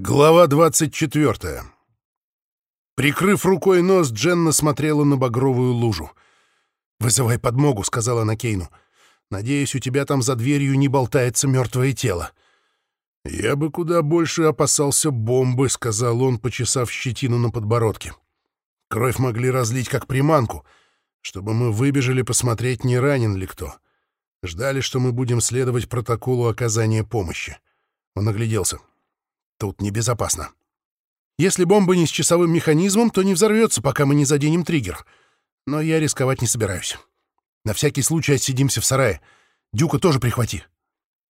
Глава 24. Прикрыв рукой нос, Дженна смотрела на багровую лужу. «Вызывай подмогу», — сказала она Кейну. «Надеюсь, у тебя там за дверью не болтается мертвое тело». «Я бы куда больше опасался бомбы», — сказал он, почесав щетину на подбородке. «Кровь могли разлить как приманку, чтобы мы выбежали посмотреть, не ранен ли кто. Ждали, что мы будем следовать протоколу оказания помощи». Он огляделся. Тут небезопасно. Если бомба не с часовым механизмом, то не взорвется, пока мы не заденем триггер. Но я рисковать не собираюсь. На всякий случай отсидимся в сарае. Дюка тоже прихвати.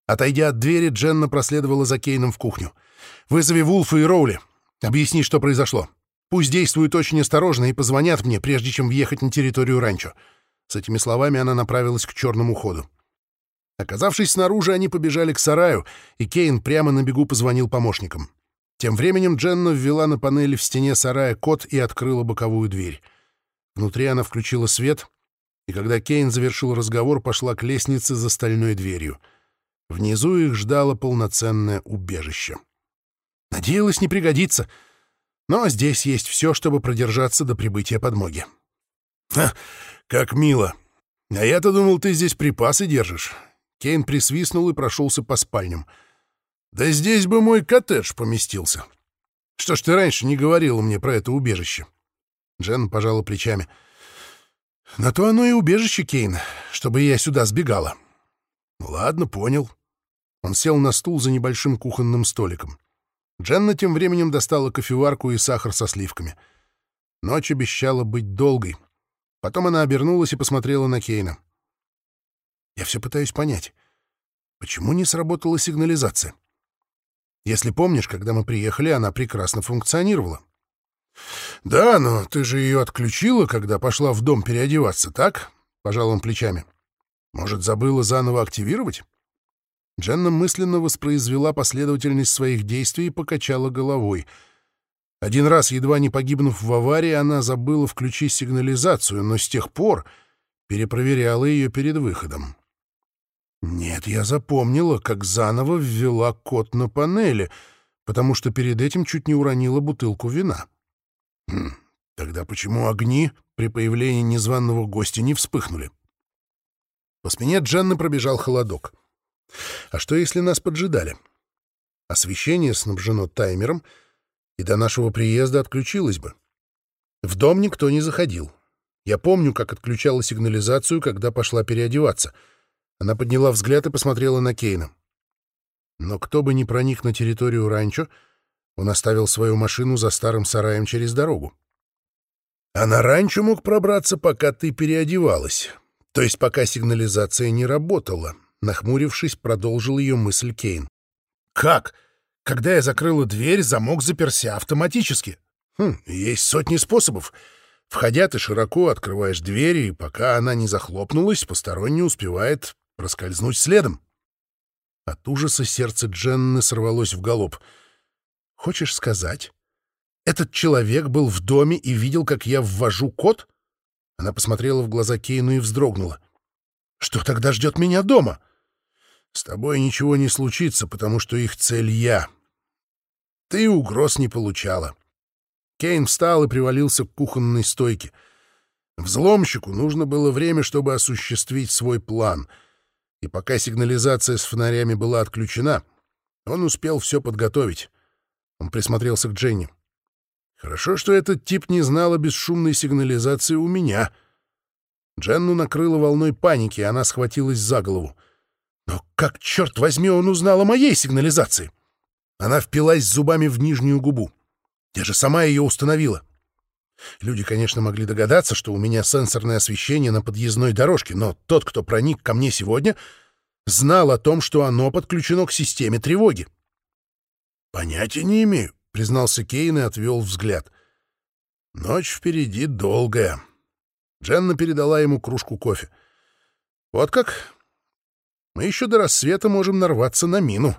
Отойдя от двери, Дженна проследовала за Кейном в кухню. «Вызови Вулфа и Роули. Объясни, что произошло. Пусть действуют очень осторожно и позвонят мне, прежде чем въехать на территорию ранчо». С этими словами она направилась к черному ходу. Оказавшись снаружи, они побежали к сараю, и Кейн прямо на бегу позвонил помощникам. Тем временем Дженна ввела на панели в стене сарая код и открыла боковую дверь. Внутри она включила свет, и когда Кейн завершил разговор, пошла к лестнице за стальной дверью. Внизу их ждало полноценное убежище. Надеялась, не пригодится, но здесь есть все, чтобы продержаться до прибытия подмоги. «Ха, как мило! А я-то думал, ты здесь припасы держишь. Кейн присвистнул и прошелся по спальням. «Да здесь бы мой коттедж поместился. Что ж ты раньше не говорила мне про это убежище?» Джен пожала плечами. «На то оно и убежище, Кейн, чтобы я сюда сбегала». «Ладно, понял». Он сел на стул за небольшим кухонным столиком. Дженна тем временем достала кофеварку и сахар со сливками. Ночь обещала быть долгой. Потом она обернулась и посмотрела на Кейна. Я все пытаюсь понять, почему не сработала сигнализация? Если помнишь, когда мы приехали, она прекрасно функционировала. «Да, но ты же ее отключила, когда пошла в дом переодеваться, так?» — пожал он плечами. «Может, забыла заново активировать?» Дженна мысленно воспроизвела последовательность своих действий и покачала головой. Один раз, едва не погибнув в аварии, она забыла включить сигнализацию, но с тех пор перепроверяла ее перед выходом. Нет, я запомнила, как заново ввела код на панели, потому что перед этим чуть не уронила бутылку вина. Хм, тогда почему огни при появлении незваного гостя не вспыхнули? По спине Дженны пробежал холодок. А что, если нас поджидали? Освещение снабжено таймером, и до нашего приезда отключилось бы. В дом никто не заходил. Я помню, как отключала сигнализацию, когда пошла переодеваться — она подняла взгляд и посмотрела на Кейна. Но кто бы ни проник на территорию ранчо, он оставил свою машину за старым сараем через дорогу. А на ранчо мог пробраться, пока ты переодевалась. То есть пока сигнализация не работала. Нахмурившись, продолжил ее мысль Кейн. «Как? Когда я закрыла дверь, замок заперся автоматически. Хм, есть сотни способов. Входя, ты широко открываешь дверь, и пока она не захлопнулась, посторонний успевает проскользнуть следом. От ужаса сердце Дженны сорвалось в галоп. «Хочешь сказать, этот человек был в доме и видел, как я ввожу код?» Она посмотрела в глаза Кейну и вздрогнула. «Что тогда ждет меня дома?» «С тобой ничего не случится, потому что их цель я. Ты угроз не получала». Кейн встал и привалился к кухонной стойке. Взломщику нужно было время, чтобы осуществить свой план — и пока сигнализация с фонарями была отключена, он успел все подготовить. Он присмотрелся к Дженни. Хорошо, что этот тип не знал о бесшумной сигнализации у меня. Дженну накрыла волной паники, и она схватилась за голову. Но как, черт возьми, он узнал о моей сигнализации? Она впилась зубами в нижнюю губу. Я же сама ее установила. Люди, конечно, могли догадаться, что у меня сенсорное освещение на подъездной дорожке, но тот, кто проник ко мне сегодня, знал о том, что оно подключено к системе тревоги. «Понятия не имею», — признался Кейн и отвел взгляд. «Ночь впереди долгая». Дженна передала ему кружку кофе. «Вот как? Мы еще до рассвета можем нарваться на мину».